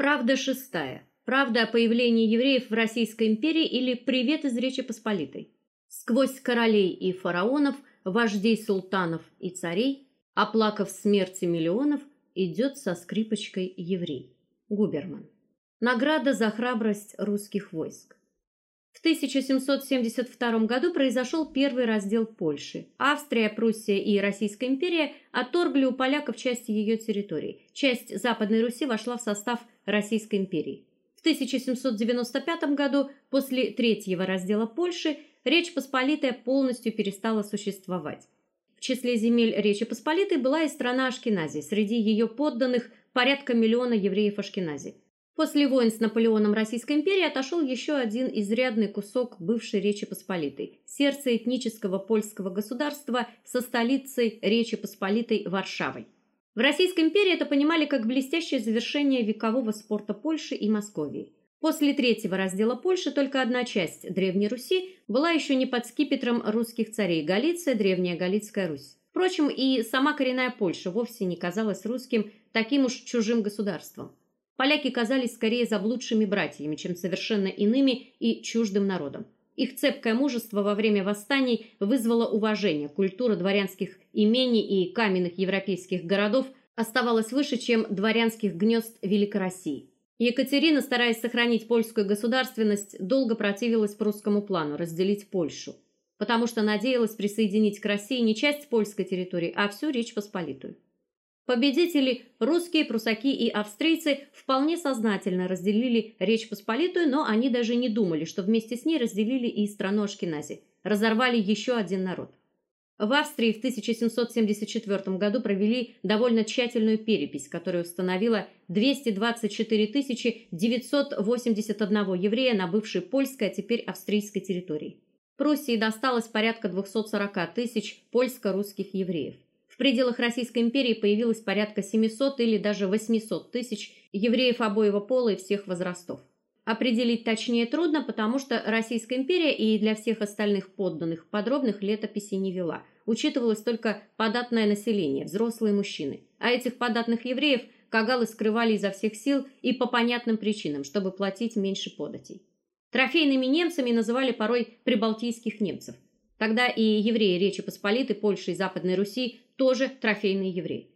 Правда шестая. Правда о появлении евреев в Российской империи или привет из Речи Посполитой. Сквозь королей и фараонов, вождей султанов и царей, оплакав смерти миллионов, идет со скрипочкой еврей. Губерман. Награда за храбрость русских войск. В 1772 году произошел первый раздел Польши. Австрия, Пруссия и Российская империя отторгли у поляков части ее территории. Часть Западной Руси вошла в состав Российской империи. В 1795 году, после третьего раздела Польши, Речь Посполитая полностью перестала существовать. В числе земель Речи Посполитой была и страна Ашкенази. Среди ее подданных порядка миллиона евреев Ашкенази. После войн с Наполеоном Российской империи отошел еще один изрядный кусок бывшей Речи Посполитой сердце этнического польского государства со столицей Речи Посполитой Варшавой. В Российской империи это понимали как блестящее завершение векового спорта Польши и Московии. После третьего раздела Польши только одна часть Древней Руси была еще не под скипетром русских царей Галиция, Древняя Галицкая Русь. Впрочем, и сама коренная Польша вовсе не казалась русским таким уж чужим государством. Поляки казались скорее заблудшими братьями, чем совершенно иными и чуждым народом. Их цепкое мужество во время восстаний вызвало уважение. Культура дворянских имений и каменных европейских городов оставалась выше, чем дворянских гнезд Великороссии. Екатерина, стараясь сохранить польскую государственность, долго противилась прусскому плану разделить Польшу, потому что надеялась присоединить к России не часть польской территории, а всю Речь Посполитую. Победители, русские, прусаки и австрийцы, вполне сознательно разделили Речь Посполитую, но они даже не думали, что вместе с ней разделили и страну Ашкенази, разорвали еще один народ. В Австрии в 1774 году провели довольно тщательную перепись, которая установила 224 981 еврея на бывшей польской, а теперь австрийской территории. Пруссии досталось порядка 240 тысяч польско-русских евреев пределах Российской империи появилось порядка 700 или даже 800 тысяч евреев обоего пола и всех возрастов. Определить точнее трудно, потому что Российская империя и для всех остальных подданных подробных летописей не вела. Учитывалось только податное население, взрослые мужчины. А этих податных евреев кагалы скрывали изо всех сил и по понятным причинам, чтобы платить меньше податей. Трофейными немцами называли порой прибалтийских немцев. Тогда и евреи Речи Посполитой, Польши и Западной Руси тоже трофейные евреи.